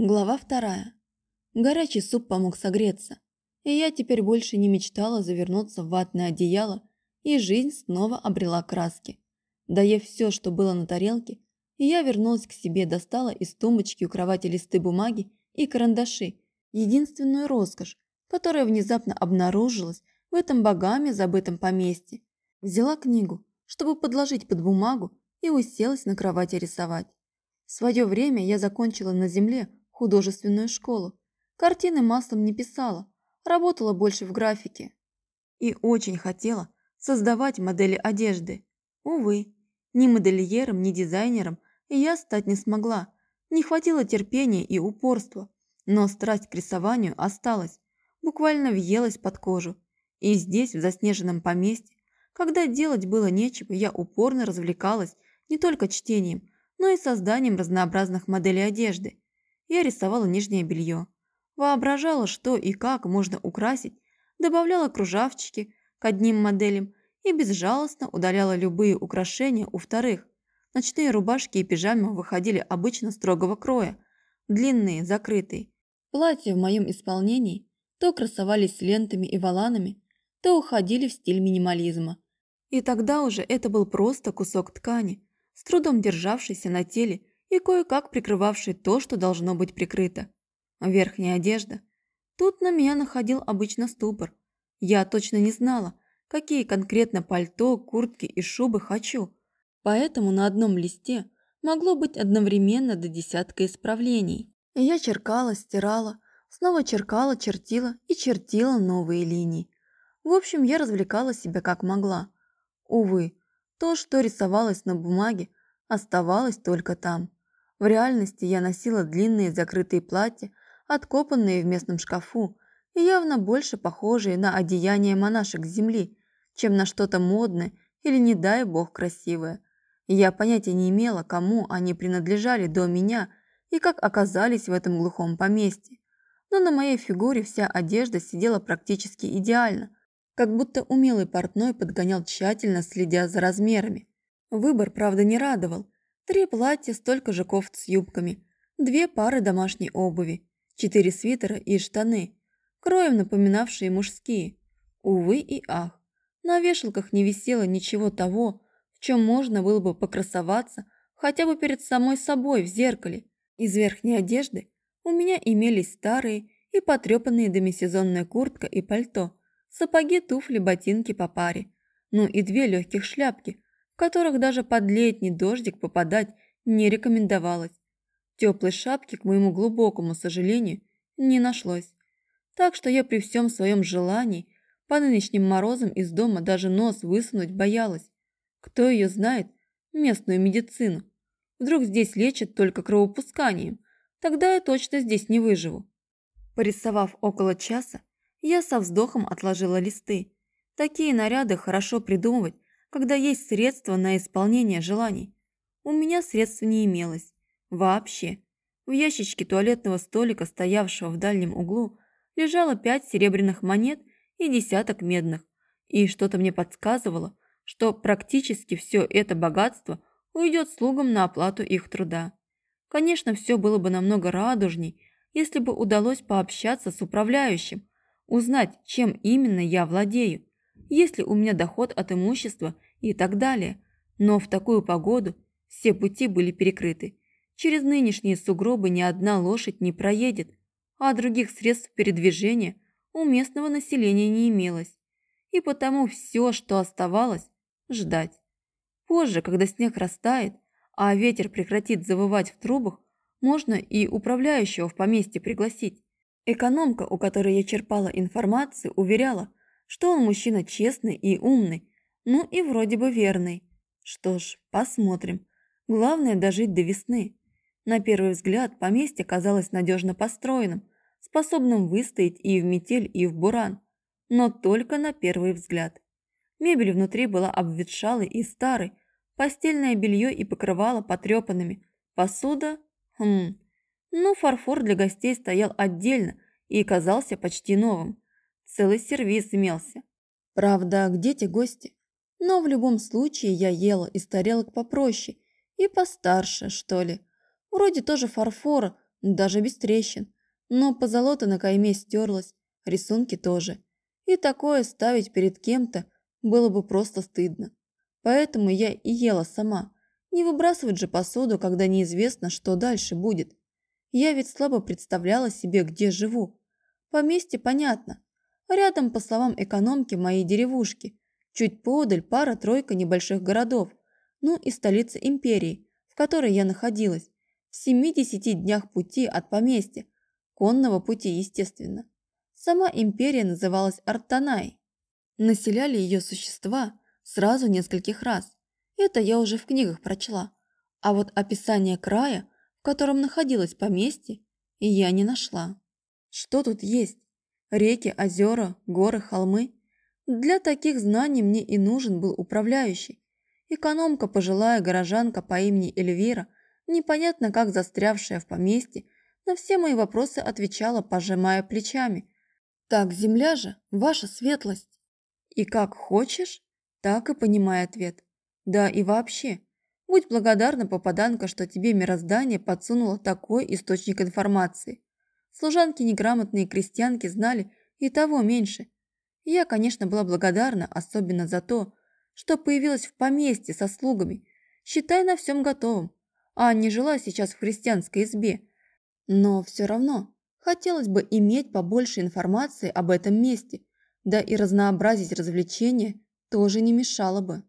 Глава вторая. Горячий суп помог согреться, и я теперь больше не мечтала завернуться в ватное одеяло, и жизнь снова обрела краски. Доев все, что было на тарелке, я вернулась к себе, достала из тумбочки у кровати листы бумаги и карандаши, единственную роскошь, которая внезапно обнаружилась в этом богами забытом поместье. Взяла книгу, чтобы подложить под бумагу, и уселась на кровати рисовать. В свое время я закончила на земле художественную школу. Картины маслом не писала, работала больше в графике. И очень хотела создавать модели одежды. Увы, ни модельером, ни дизайнером я стать не смогла. Не хватило терпения и упорства. Но страсть к рисованию осталась, буквально въелась под кожу. И здесь, в заснеженном поместье, когда делать было нечего, я упорно развлекалась не только чтением, но и созданием разнообразных моделей одежды. Я рисовала нижнее белье, воображала, что и как можно украсить, добавляла кружавчики к одним моделям и безжалостно удаляла любые украшения у вторых. Ночные рубашки и пижамы выходили обычно строгого кроя, длинные, закрытые. Платья в моем исполнении то красовались лентами и воланами, то уходили в стиль минимализма. И тогда уже это был просто кусок ткани, с трудом державшийся на теле и кое-как прикрывавший то, что должно быть прикрыто. Верхняя одежда. Тут на меня находил обычно ступор. Я точно не знала, какие конкретно пальто, куртки и шубы хочу. Поэтому на одном листе могло быть одновременно до десятка исправлений. Я черкала, стирала, снова черкала, чертила и чертила новые линии. В общем, я развлекала себя как могла. Увы, то, что рисовалось на бумаге, оставалось только там. В реальности я носила длинные закрытые платья, откопанные в местном шкафу, и явно больше похожие на одеяние монашек земли, чем на что-то модное или, не дай бог, красивое. Я понятия не имела, кому они принадлежали до меня и как оказались в этом глухом поместье. Но на моей фигуре вся одежда сидела практически идеально, как будто умелый портной подгонял тщательно, следя за размерами. Выбор, правда, не радовал – Три платья, столько же кофт с юбками, две пары домашней обуви, четыре свитера и штаны, кроем напоминавшие мужские. Увы и ах, на вешалках не висело ничего того, в чем можно было бы покрасоваться хотя бы перед самой собой в зеркале. Из верхней одежды у меня имелись старые и потрепанные демисезонная куртка и пальто, сапоги, туфли, ботинки по паре, ну и две легких шляпки – которых даже под летний дождик попадать не рекомендовалось. Теплой шапки, к моему глубокому сожалению, не нашлось. Так что я при всем своем желании по нынешним морозам из дома даже нос высунуть боялась. Кто ее знает, местную медицину. Вдруг здесь лечат только кровопусканием, тогда я точно здесь не выживу. Порисовав около часа, я со вздохом отложила листы. Такие наряды хорошо придумывать когда есть средства на исполнение желаний. У меня средств не имелось. Вообще. В ящичке туалетного столика, стоявшего в дальнем углу, лежало пять серебряных монет и десяток медных. И что-то мне подсказывало, что практически все это богатство уйдет слугам на оплату их труда. Конечно, все было бы намного радужней, если бы удалось пообщаться с управляющим, узнать, чем именно я владею, есть ли у меня доход от имущества и так далее. Но в такую погоду все пути были перекрыты. Через нынешние сугробы ни одна лошадь не проедет, а других средств передвижения у местного населения не имелось. И потому все, что оставалось – ждать. Позже, когда снег растает, а ветер прекратит завывать в трубах, можно и управляющего в поместье пригласить. Экономка, у которой я черпала информацию, уверяла, что он мужчина честный и умный, ну и вроде бы верный. Что ж, посмотрим. Главное дожить до весны. На первый взгляд поместье казалось надежно построенным, способным выстоять и в метель, и в буран. Но только на первый взгляд. Мебель внутри была обветшалой и старой, постельное белье и покрывало потрепанными, посуда... Хм... Ну, фарфор для гостей стоял отдельно и казался почти новым. Целый сервиз имелся. Правда, где те гости? Но в любом случае я ела из тарелок попроще и постарше, что ли. Вроде тоже фарфора, даже без трещин. Но позолота на кайме стерлась, рисунки тоже. И такое ставить перед кем-то было бы просто стыдно. Поэтому я и ела сама. Не выбрасывать же посуду, когда неизвестно, что дальше будет. Я ведь слабо представляла себе, где живу. Поместье понятно. Рядом, по словам экономки, моей деревушки. Чуть подаль пара-тройка небольших городов. Ну и столица империи, в которой я находилась. В 70 днях пути от поместья. Конного пути, естественно. Сама империя называлась Артанай. Населяли ее существа сразу нескольких раз. Это я уже в книгах прочла. А вот описание края, в котором находилось поместье, я не нашла. Что тут есть? Реки, озера, горы, холмы? Для таких знаний мне и нужен был управляющий. Экономка, пожилая горожанка по имени Эльвира, непонятно как застрявшая в поместье, на все мои вопросы отвечала, пожимая плечами. «Так, земля же, ваша светлость!» И как хочешь, так и понимай ответ. Да и вообще, будь благодарна, попаданка, что тебе мироздание подсунуло такой источник информации. Служанки неграмотные крестьянки знали и того меньше. Я, конечно, была благодарна, особенно за то, что появилась в поместье со слугами, считай на всем готовом, а не жила сейчас в христианской избе. Но все равно хотелось бы иметь побольше информации об этом месте, да и разнообразить развлечения тоже не мешало бы.